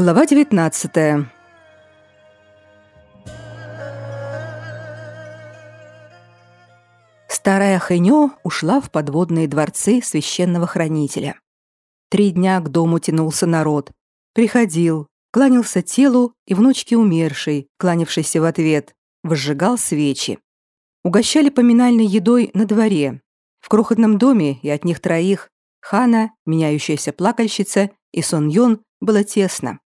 Глава 19. Старая Хэньо ушла в подводные дворцы священного хранителя. Три дня к дому тянулся народ. Приходил, кланялся телу и внучке умершей, кланявшейся в ответ, возжигал свечи. Угощали поминальной едой на дворе. В крохотном доме и от них троих Хана, меняющаяся плакальщица и Сон Йон было тесно.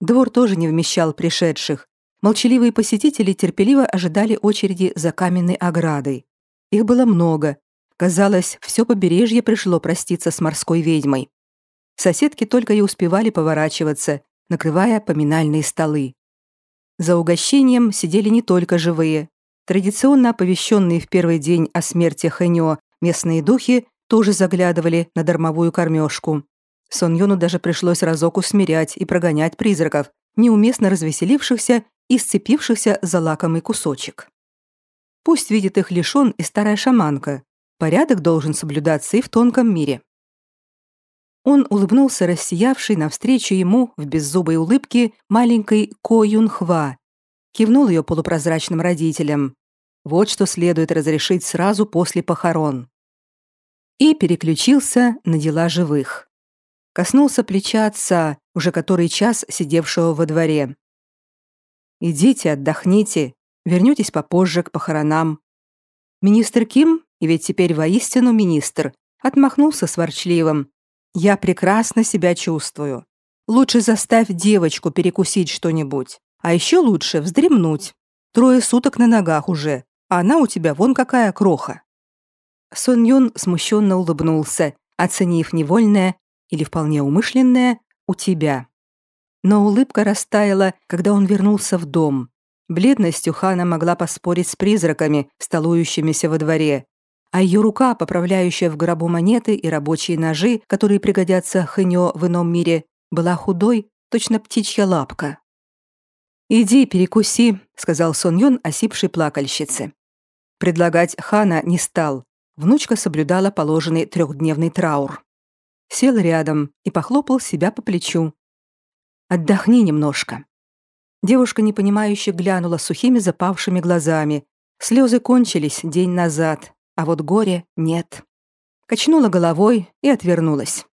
Двор тоже не вмещал пришедших. Молчаливые посетители терпеливо ожидали очереди за каменной оградой. Их было много. Казалось, все побережье пришло проститься с морской ведьмой. Соседки только и успевали поворачиваться, накрывая поминальные столы. За угощением сидели не только живые. Традиционно оповещенные в первый день о смерти Хэньо местные духи тоже заглядывали на дармовую кормежку. Сон Йону даже пришлось разок усмирять и прогонять призраков, неуместно развеселившихся и сцепившихся за лакомый кусочек. Пусть видит их лишён и старая шаманка. Порядок должен соблюдаться и в тонком мире. Он улыбнулся рассиявшей навстречу ему в беззубой улыбке маленькой Ко Юн Хва, кивнул ее полупрозрачным родителям. Вот что следует разрешить сразу после похорон. И переключился на дела живых коснулся плеча отца, уже который час сидевшего во дворе. «Идите, отдохните, вернётесь попозже к похоронам». Министр Ким, и ведь теперь воистину министр, отмахнулся с ворчливым. «Я прекрасно себя чувствую. Лучше заставь девочку перекусить что-нибудь, а ещё лучше вздремнуть. Трое суток на ногах уже, а она у тебя вон какая кроха». Сон Юн смущенно улыбнулся, оценив невольное или вполне умышленное у тебя. Но улыбка растаяла, когда он вернулся в дом. Бледностью Хана могла поспорить с призраками, столующимися во дворе, а ее рука, поправляющая в гробу монеты и рабочие ножи, которые пригодятся Хэньо в ином мире, была худой, точно птичья лапка. «Иди, перекуси», — сказал Сон Йон осипшей плакальщице. Предлагать Хана не стал. Внучка соблюдала положенный трехдневный траур сел рядом и похлопал себя по плечу. «Отдохни немножко». Девушка непонимающе глянула сухими запавшими глазами. Слезы кончились день назад, а вот горе нет. Качнула головой и отвернулась.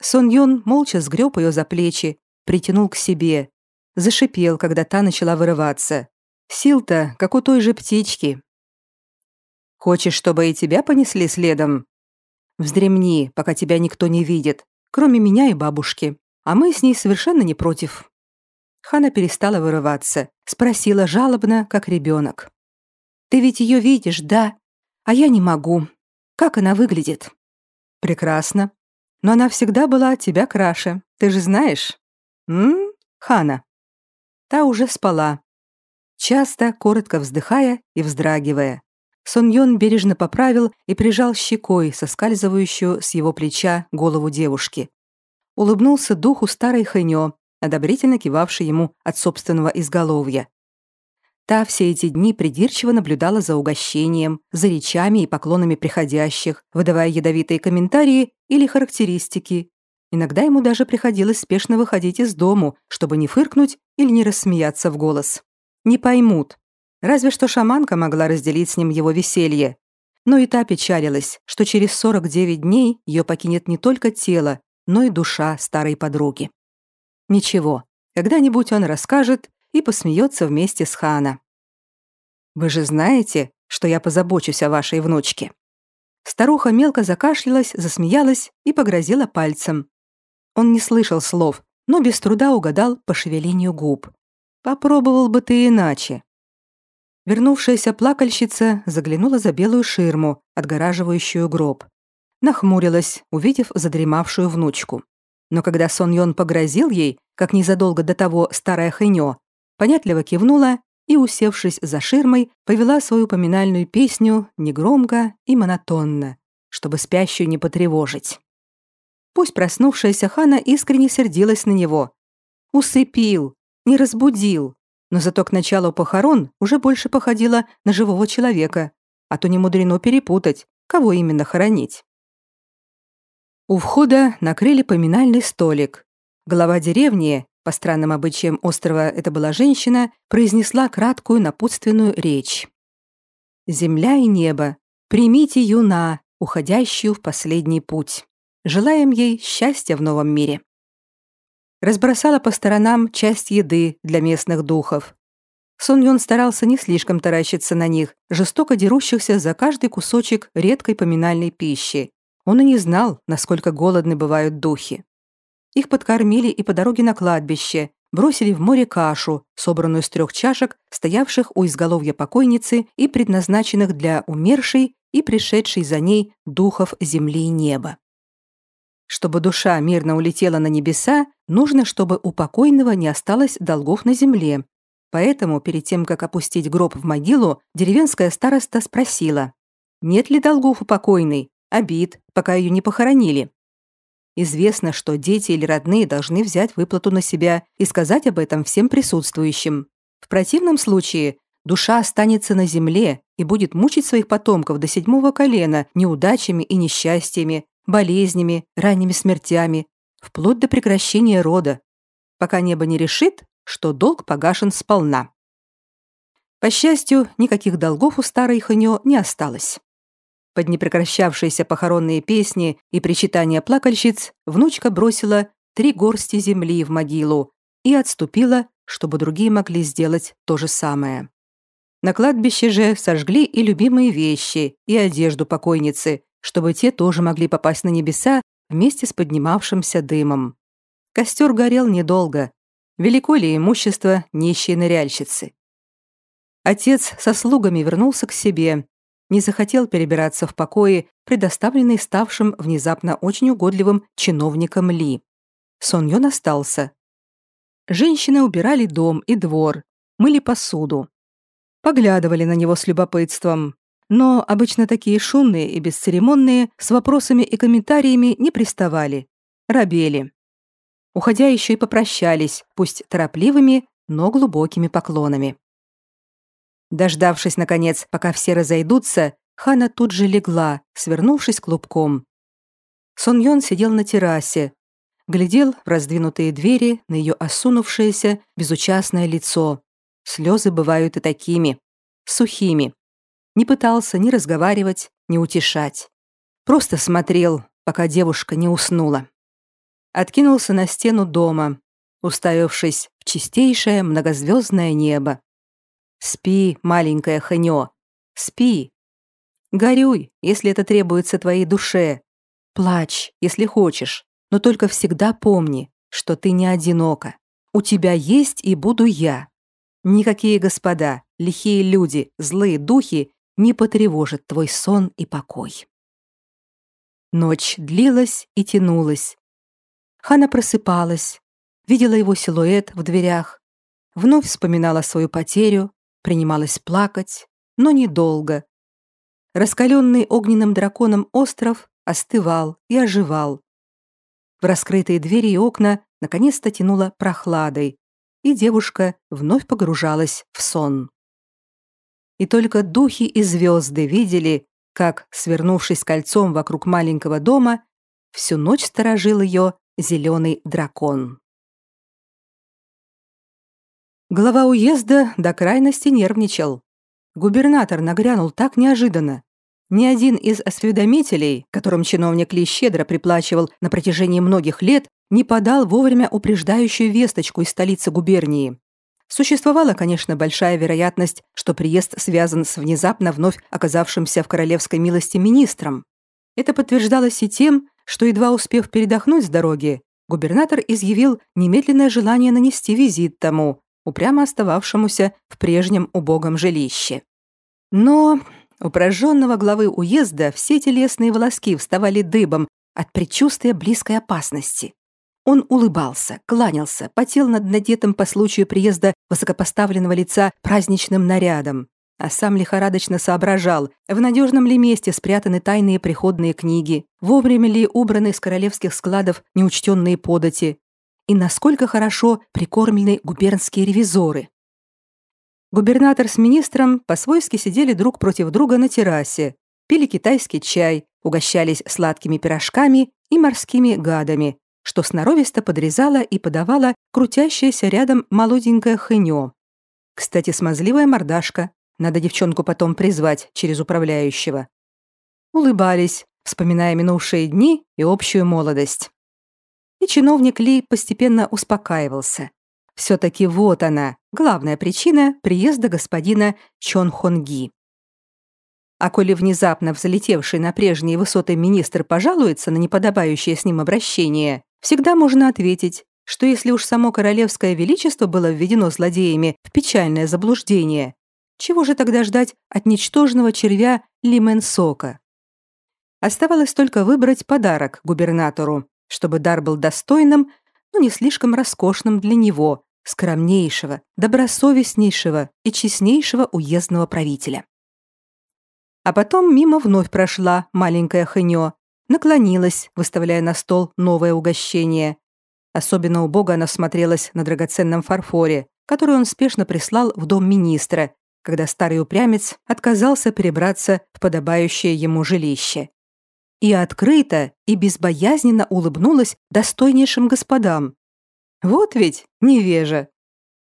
Сон Йон молча сгреб ее за плечи, притянул к себе. Зашипел, когда та начала вырываться. Сил-то, как у той же птички. «Хочешь, чтобы и тебя понесли следом?» Вздремни, пока тебя никто не видит, кроме меня и бабушки. А мы с ней совершенно не против». Хана перестала вырываться, спросила жалобно, как ребенок. «Ты ведь ее видишь, да? А я не могу. Как она выглядит?» «Прекрасно. Но она всегда была от тебя краше. Ты же знаешь?» «М? Хана». Та уже спала. Часто, коротко вздыхая и вздрагивая. Сон Йон бережно поправил и прижал щекой соскальзывающую с его плеча голову девушки. Улыбнулся духу старой Хэньо, одобрительно кивавший ему от собственного изголовья. Та все эти дни придирчиво наблюдала за угощением, за речами и поклонами приходящих, выдавая ядовитые комментарии или характеристики. Иногда ему даже приходилось спешно выходить из дому, чтобы не фыркнуть или не рассмеяться в голос. Не поймут, Разве что шаманка могла разделить с ним его веселье. Но и та печалилась, что через 49 дней ее покинет не только тело, но и душа старой подруги. Ничего, когда-нибудь он расскажет и посмеется вместе с Хана. «Вы же знаете, что я позабочусь о вашей внучке». Старуха мелко закашлялась, засмеялась и погрозила пальцем. Он не слышал слов, но без труда угадал по шевелению губ. «Попробовал бы ты иначе. Вернувшаяся плакальщица заглянула за белую ширму, отгораживающую гроб. Нахмурилась, увидев задремавшую внучку. Но когда Сон Йон погрозил ей, как незадолго до того старая хэньо, понятливо кивнула и, усевшись за ширмой, повела свою поминальную песню негромко и монотонно, чтобы спящую не потревожить. Пусть проснувшаяся Хана искренне сердилась на него. Усыпил, не разбудил, но зато к началу похорон уже больше походила на живого человека, а то не мудрено перепутать, кого именно хоронить. У входа накрыли поминальный столик. Глава деревни, по странным обычаям острова это была женщина, произнесла краткую напутственную речь. «Земля и небо, примите юна, уходящую в последний путь. Желаем ей счастья в новом мире». Разбросала по сторонам часть еды для местных духов. Сон Юн старался не слишком таращиться на них, жестоко дерущихся за каждый кусочек редкой поминальной пищи. Он и не знал, насколько голодны бывают духи. Их подкормили и по дороге на кладбище, бросили в море кашу, собранную из трех чашек, стоявших у изголовья покойницы и предназначенных для умершей и пришедшей за ней духов земли и неба. Чтобы душа мирно улетела на небеса, нужно, чтобы у покойного не осталось долгов на земле. Поэтому, перед тем, как опустить гроб в могилу, деревенская староста спросила, нет ли долгов у покойной, обид, пока ее не похоронили. Известно, что дети или родные должны взять выплату на себя и сказать об этом всем присутствующим. В противном случае душа останется на земле и будет мучить своих потомков до седьмого колена неудачами и несчастьями, болезнями, ранними смертями, вплоть до прекращения рода, пока небо не решит, что долг погашен сполна. По счастью, никаких долгов у старой Ханё не осталось. Под непрекращавшиеся похоронные песни и причитания плакальщиц внучка бросила три горсти земли в могилу и отступила, чтобы другие могли сделать то же самое. На кладбище же сожгли и любимые вещи, и одежду покойницы, чтобы те тоже могли попасть на небеса вместе с поднимавшимся дымом. Костер горел недолго. Велико ли имущество нищей ныряльщицы? Отец со слугами вернулся к себе, не захотел перебираться в покои, предоставленные ставшим внезапно очень угодливым чиновником Ли. Сон Йон остался. Женщины убирали дом и двор, мыли посуду. Поглядывали на него с любопытством, но обычно такие шумные и бесцеремонные с вопросами и комментариями не приставали, робели. Уходя еще и попрощались, пусть торопливыми, но глубокими поклонами. Дождавшись, наконец, пока все разойдутся, Хана тут же легла, свернувшись клубком. Сон Йон сидел на террасе, глядел в раздвинутые двери на ее осунувшееся, безучастное лицо. Слезы бывают и такими, сухими. Не пытался ни разговаривать, ни утешать. Просто смотрел, пока девушка не уснула. Откинулся на стену дома, уставившись в чистейшее многозвездное небо. Спи, маленькая Ханё, спи. Горюй, если это требуется твоей душе. Плачь, если хочешь, но только всегда помни, что ты не одинока. У тебя есть и буду я. Никакие господа, лихие люди, злые духи не потревожат твой сон и покой. Ночь длилась и тянулась. Хана просыпалась, видела его силуэт в дверях, вновь вспоминала свою потерю, принималась плакать, но недолго. Раскаленный огненным драконом остров остывал и оживал. В раскрытые двери и окна наконец-то тянуло прохладой, и девушка вновь погружалась в сон. И только духи и звезды видели, как, свернувшись кольцом вокруг маленького дома, всю ночь сторожил ее зеленый дракон. Глава уезда до крайности нервничал. Губернатор нагрянул так неожиданно. Ни один из осведомителей, которым чиновник Ли щедро приплачивал на протяжении многих лет, не подал вовремя упреждающую весточку из столицы губернии. Существовала, конечно, большая вероятность, что приезд связан с внезапно вновь оказавшимся в королевской милости министром. Это подтверждалось и тем, что, едва успев передохнуть с дороги, губернатор изъявил немедленное желание нанести визит тому, упрямо остававшемуся в прежнем убогом жилище. Но у прожженного главы уезда все телесные волоски вставали дыбом от предчувствия близкой опасности. Он улыбался, кланялся, потел над надетым по случаю приезда высокопоставленного лица праздничным нарядом, а сам лихорадочно соображал, в надежном ли месте спрятаны тайные приходные книги, вовремя ли убраны с королевских складов неучтенные подати, и насколько хорошо прикормлены губернские ревизоры. Губернатор с министром по-свойски сидели друг против друга на террасе, пили китайский чай, угощались сладкими пирожками и морскими гадами, что сноровисто подрезала и подавала крутящаяся рядом молоденькая хынё. Кстати, смазливая мордашка. Надо девчонку потом призвать через управляющего. Улыбались, вспоминая минувшие дни и общую молодость. И чиновник Ли постепенно успокаивался. Все-таки вот она, главная причина приезда господина Чон Хонги. А коли внезапно взлетевший на прежние высоты министр пожалуется на неподобающее с ним обращение, всегда можно ответить, что если уж само королевское величество было введено злодеями в печальное заблуждение, чего же тогда ждать от ничтожного червя Лименсока? Оставалось только выбрать подарок губернатору, чтобы дар был достойным, но не слишком роскошным для него, скромнейшего, добросовестнейшего и честнейшего уездного правителя. А потом мимо вновь прошла маленькая хынё, наклонилась, выставляя на стол новое угощение. Особенно убого она смотрелась на драгоценном фарфоре, который он спешно прислал в дом министра, когда старый упрямец отказался перебраться в подобающее ему жилище. И открыто и безбоязненно улыбнулась достойнейшим господам. Вот ведь невежа.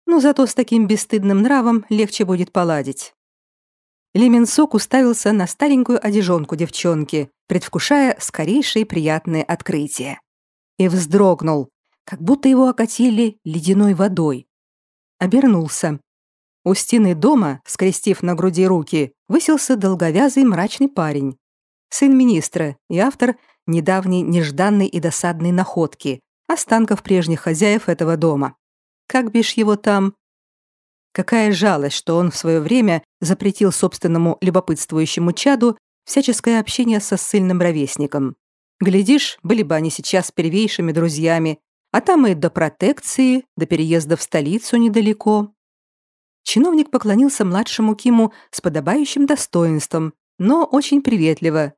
Но зато с таким бесстыдным нравом легче будет поладить. Леменсок уставился на старенькую одежонку девчонки, предвкушая скорейшие приятные открытия. И вздрогнул, как будто его окатили ледяной водой. Обернулся. У стены дома, скрестив на груди руки, высился долговязый мрачный парень. Сын министра и автор недавней нежданной и досадной находки, останков прежних хозяев этого дома. Как бишь его там, Какая жалость, что он в свое время запретил собственному любопытствующему чаду всяческое общение со ссыльным ровесником. Глядишь, были бы они сейчас первейшими друзьями, а там и до протекции, до переезда в столицу недалеко. Чиновник поклонился младшему Киму с подобающим достоинством, но очень приветливо,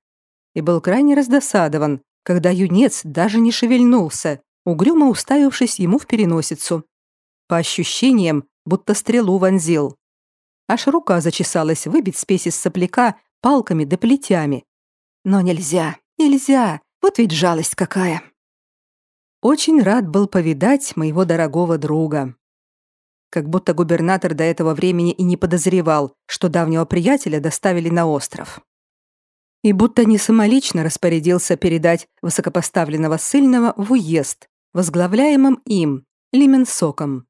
и был крайне раздосадован, когда юнец даже не шевельнулся, угрюмо уставившись ему в переносицу. По ощущениям, будто стрелу вонзил. Аж рука зачесалась выбить спесь из сопляка палками да плетями. Но нельзя, нельзя, вот ведь жалость какая. Очень рад был повидать моего дорогого друга. Как будто губернатор до этого времени и не подозревал, что давнего приятеля доставили на остров. И будто не самолично распорядился передать высокопоставленного ссыльного в уезд, возглавляемым им, Лименсоком.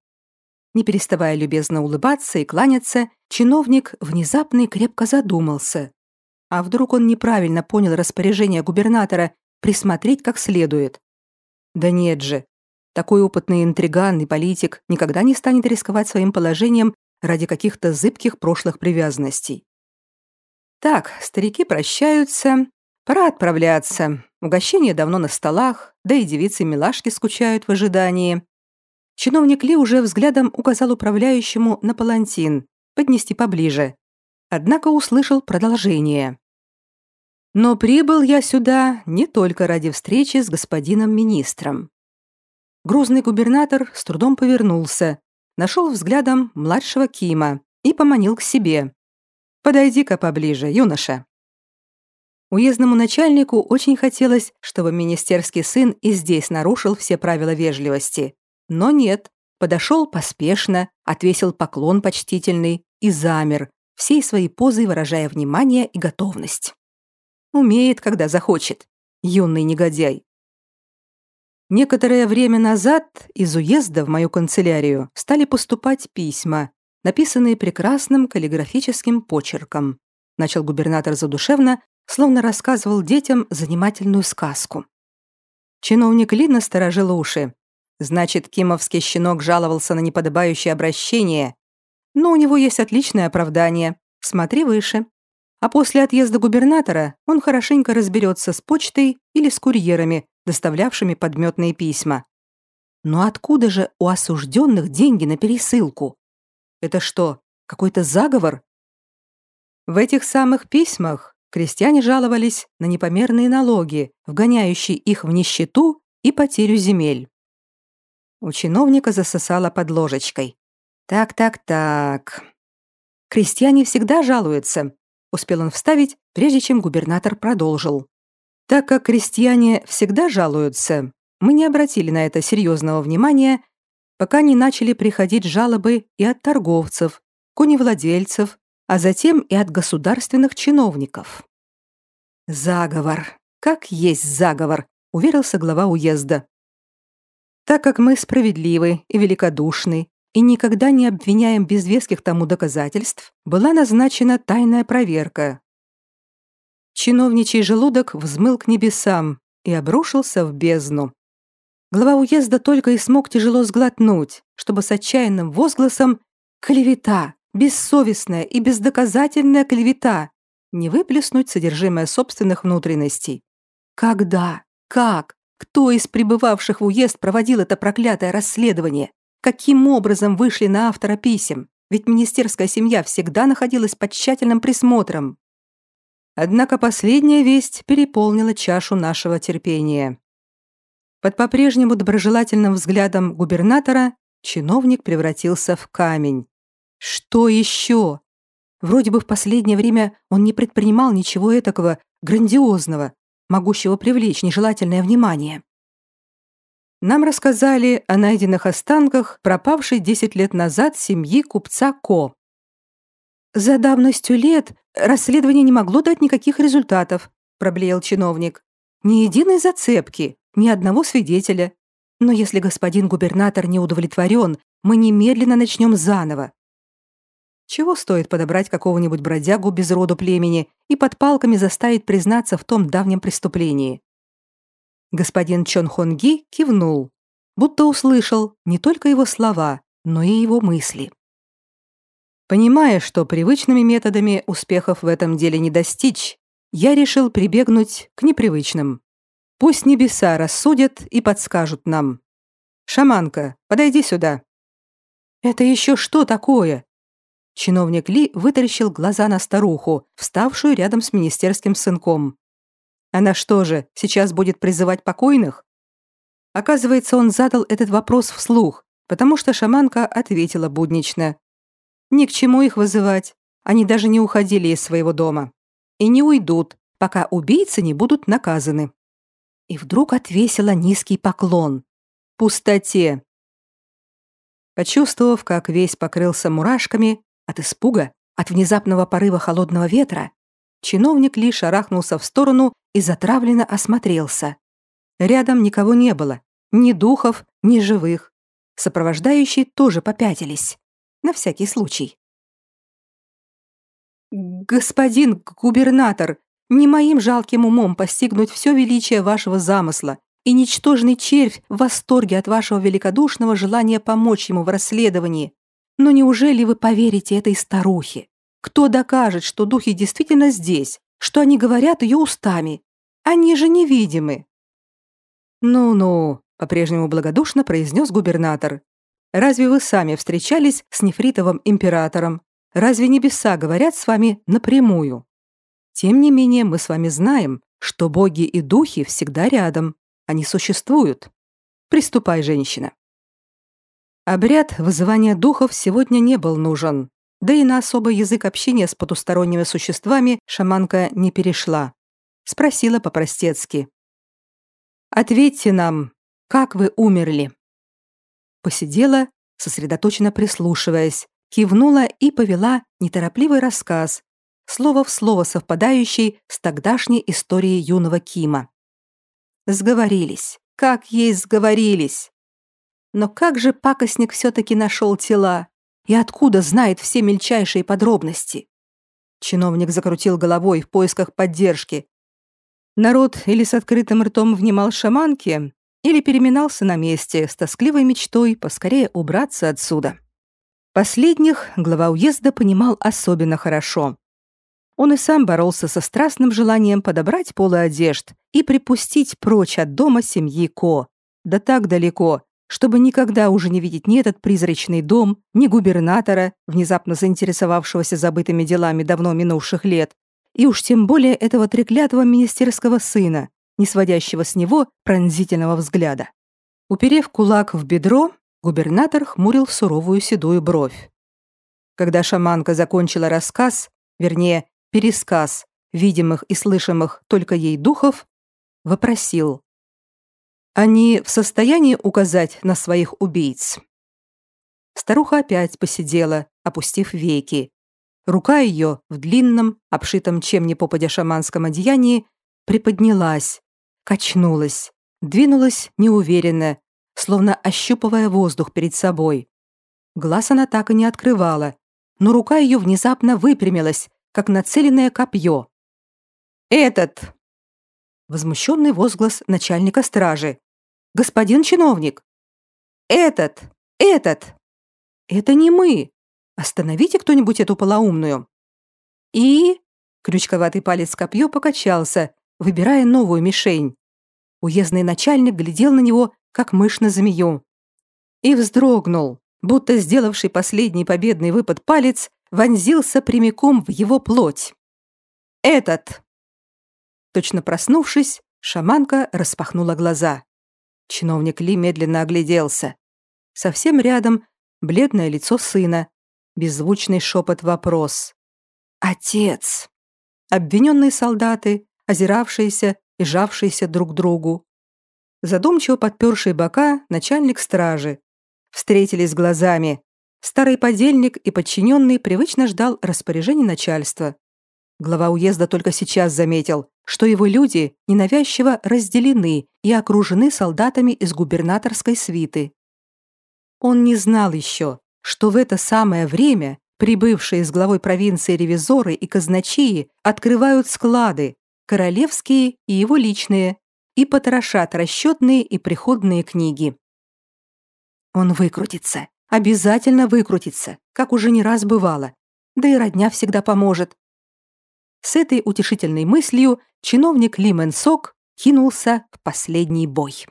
Не переставая любезно улыбаться и кланяться, чиновник внезапно и крепко задумался. А вдруг он неправильно понял распоряжение губернатора присмотреть как следует? Да нет же. Такой опытный интриган и политик никогда не станет рисковать своим положением ради каких-то зыбких прошлых привязанностей. Так, старики прощаются, пора отправляться. Угощения давно на столах, да и девицы-милашки скучают в ожидании. Чиновник Ли уже взглядом указал управляющему на палантин, поднести поближе. Однако услышал продолжение. Но прибыл я сюда не только ради встречи с господином министром. Грузный губернатор с трудом повернулся, нашел взглядом младшего Кима и поманил к себе. «Подойди-ка поближе, юноша». Уездному начальнику очень хотелось, чтобы министерский сын и здесь нарушил все правила вежливости. Но нет, подошел поспешно, отвесил поклон почтительный и замер, всей своей позой выражая внимание и готовность. Умеет, когда захочет, юный негодяй. Некоторое время назад из уезда в мою канцелярию стали поступать письма, написанные прекрасным каллиграфическим почерком. Начал губернатор задушевно, словно рассказывал детям занимательную сказку. Чиновник Ли насторожил уши, Значит, кимовский щенок жаловался на неподобающее обращение. Но у него есть отличное оправдание. Смотри выше. А после отъезда губернатора он хорошенько разберется с почтой или с курьерами, доставлявшими подметные письма. Но откуда же у осужденных деньги на пересылку? Это что, какой-то заговор? В этих самых письмах крестьяне жаловались на непомерные налоги, вгоняющие их в нищету и потерю земель. У чиновника засосало под ложечкой. Так, так, так. Крестьяне всегда жалуются, успел он вставить, прежде чем губернатор продолжил. Так как крестьяне всегда жалуются, мы не обратили на это серьезного внимания, пока не начали приходить жалобы и от торговцев, коневладельцев, а затем и от государственных чиновников. Заговор. Как есть заговор, уверился глава уезда. Так как мы справедливы и великодушны и никогда не обвиняем без веских тому доказательств, была назначена тайная проверка. Чиновничий желудок взмыл к небесам и обрушился в бездну. Глава уезда только и смог тяжело сглотнуть, чтобы с отчаянным возгласом «Клевета! Бессовестная и бездоказательная клевета!» не выплеснуть содержимое собственных внутренностей. Когда? Как? Кто из прибывавших в уезд проводил это проклятое расследование? Каким образом вышли на автора писем? Ведь министерская семья всегда находилась под тщательным присмотром. Однако последняя весть переполнила чашу нашего терпения. Под по-прежнему доброжелательным взглядом губернатора чиновник превратился в камень. Что еще? Вроде бы в последнее время он не предпринимал ничего этакого грандиозного, могущего привлечь нежелательное внимание. Нам рассказали о найденных останках пропавшей 10 лет назад семьи купца Ко. За давностью лет расследование не могло дать никаких результатов, проблеял чиновник. Ни единой зацепки, ни одного свидетеля. Но если господин губернатор не удовлетворен, мы немедленно начнем заново. Чего стоит подобрать какого-нибудь бродягу без роду племени и под палками заставить признаться в том давнем преступлении? Господин Чон Хонги кивнул, будто услышал не только его слова, но и его мысли. Понимая, что привычными методами успехов в этом деле не достичь, я решил прибегнуть к непривычным. Пусть небеса рассудят и подскажут нам. Шаманка, подойди сюда. Это еще что такое? Чиновник Ли вытаращил глаза на старуху, вставшую рядом с министерским сынком. Она что же, сейчас будет призывать покойных? Оказывается, он задал этот вопрос вслух, потому что шаманка ответила буднично. Ни к чему их вызывать. Они даже не уходили из своего дома. И не уйдут, пока убийцы не будут наказаны. И вдруг отвесила низкий поклон. Пустоте. Почувствовав, как весь покрылся мурашками, от испуга, от внезапного порыва холодного ветра, чиновник лишь шарахнулся в сторону и затравленно осмотрелся. Рядом никого не было, ни духов, ни живых. Сопровождающие тоже попятились. На всякий случай. «Господин губернатор, не моим жалким умом постигнуть все величие вашего замысла, и ничтожный червь в восторге от вашего великодушного желания помочь ему в расследовании. Но неужели вы поверите этой старухе? Кто докажет, что духи действительно здесь, что они говорят ее устами? Они же невидимы. Ну-ну, по-прежнему благодушно произнес губернатор. Разве вы сами встречались с нефритовым императором? Разве небеса говорят с вами напрямую? Тем не менее, мы с вами знаем, что боги и духи всегда рядом. Они существуют. Приступай, женщина. Обряд вызывания духов сегодня не был нужен, да и на особый язык общения с потусторонними существами шаманка не перешла. Спросила по-простецки. «Ответьте нам, как вы умерли?» Посидела, сосредоточенно прислушиваясь, кивнула и повела неторопливый рассказ, слово в слово совпадающий с тогдашней историей юного Кима. Сговорились, как есть сговорились. Но как же пакостник все-таки нашел тела? И откуда знает все мельчайшие подробности? Чиновник закрутил головой в поисках поддержки. Народ или с открытым ртом внимал шаманке, или переминался на месте с тоскливой мечтой поскорее убраться отсюда. Последних глава уезда понимал особенно хорошо. Он и сам боролся со страстным желанием подобрать полы одежд и припустить прочь от дома семьи Ко, да так далеко, чтобы никогда уже не видеть ни этот призрачный дом, ни губернатора, внезапно заинтересовавшегося забытыми делами давно минувших лет, и уж тем более этого треклятого министерского сына, не сводящего с него пронзительного взгляда. Уперев кулак в бедро, губернатор хмурил суровую седую бровь. Когда шаманка закончила рассказ, вернее, пересказ видимых и слышимых только ей духов, вопросил. Они в состоянии указать на своих убийц?» Старуха опять посидела, опустив веки. Рука ее в длинном, обшитом чем ни попадя шаманском одеянии, приподнялась, качнулась, двинулась неуверенно, словно ощупывая воздух перед собой. Глаз она так и не открывала, но рука ее внезапно выпрямилась, как нацеленное копье. «Этот!» Возмущенный возглас начальника стражи. «Господин чиновник!» «Этот! Этот!» «Это не мы! Остановите кто-нибудь эту полоумную!» И... Крючковатый палец копье покачался, выбирая новую мишень. Уездный начальник глядел на него, как мышь на змею. И вздрогнул, будто сделавший последний победный выпад палец вонзился прямиком в его плоть. «Этот!» Точно проснувшись, шаманка распахнула глаза. Чиновник Ли медленно огляделся. Совсем рядом бледное лицо сына, беззвучный шепот вопрос. «Отец!» Обвиненные солдаты, озиравшиеся и жавшиеся друг другу. Задумчиво подпершие бока начальник стражи. Встретились глазами. Старый подельник и подчиненный привычно ждал распоряжений начальства. Глава уезда только сейчас заметил, что его люди ненавязчиво разделены и окружены солдатами из губернаторской свиты. Он не знал еще, что в это самое время прибывшие с главой провинции ревизоры и казначеи открывают склады, королевские и его личные, и потрошат расчетные и приходные книги. Он выкрутится, обязательно выкрутится, как уже не раз бывало, да и родня всегда поможет. С этой утешительной мыслью чиновник Ли Мэн Сок кинулся в последний бой.